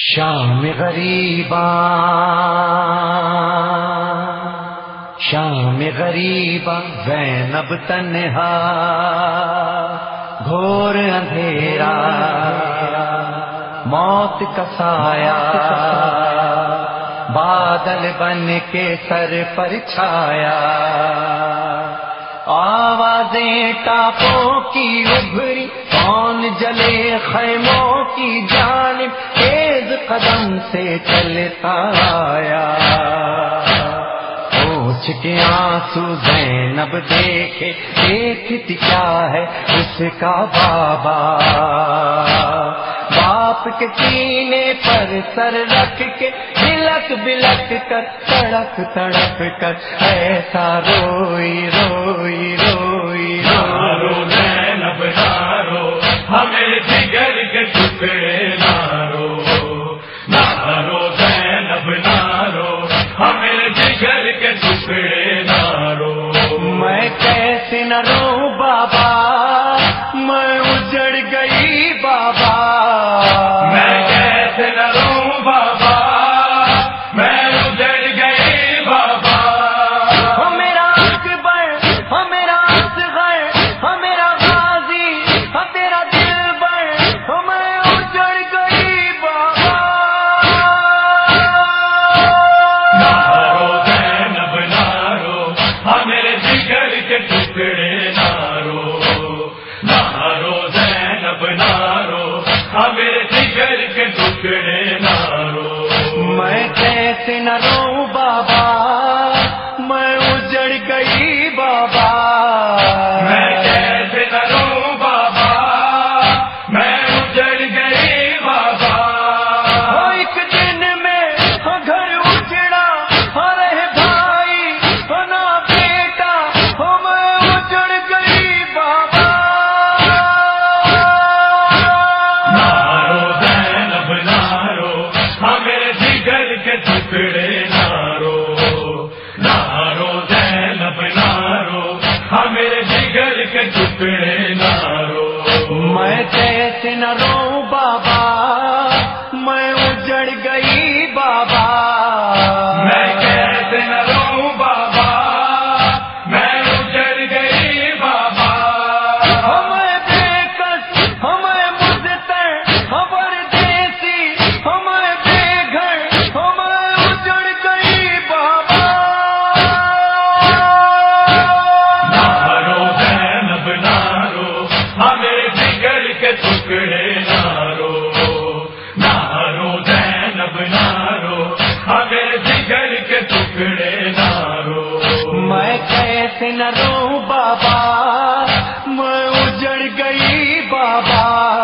شام غریبا شام غریبا زینب تنہا گھور اندھیرا موت کسایا بادل بن کے سر پر چھایا آوازیں ٹاپوں کی ابھری کون جلے خیموں کی جانب قدم سے چلتا آیا۔ سوچ کے آنسو زینب دیکھے دیکھتی کیا ہے اس کا بابا؟ باپ کے سینے پر سر رکھ کے بلک بلک کر تڑک تڑک کر، ایسا روئی روئی روئی رو زینب ہمیں جگر کے ٹکڑے جڑ گئی بابا میں کیسے نہ بنارو ہمیں میرے جگر کے ٹکڑے نہ رو۔ میں کیسے نہ رو بابا کیسے نہ رو بابا میں اجڑ گئی بابا۔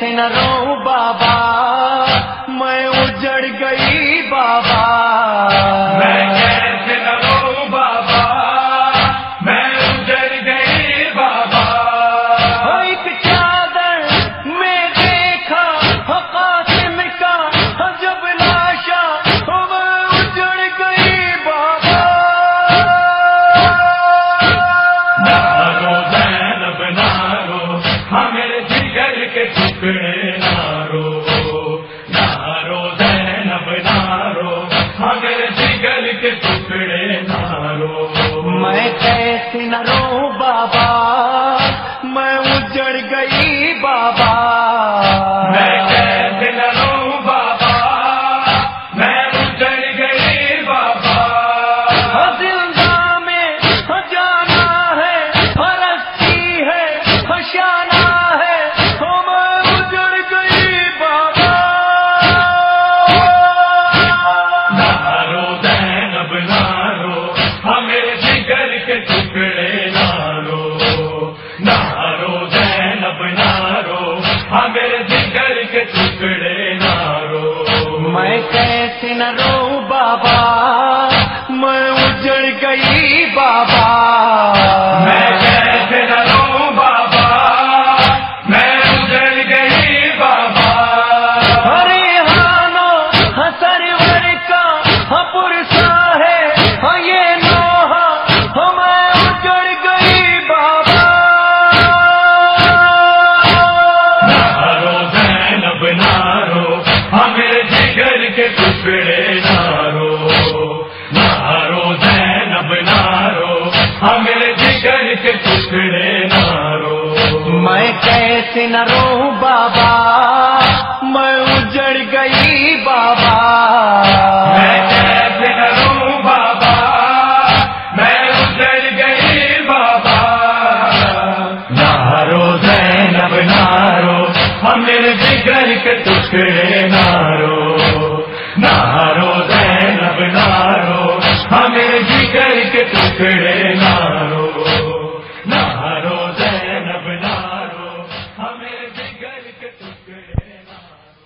سے نہ رو بابا میں کیسے نہ رو بابا؟ بابا میں اجڑ گئی بابا میں بابا میں اجڑ گئی بابا ہری ہانو ہسر اجڑ گئی بابا رو کے ایسے نہ رو بابا۔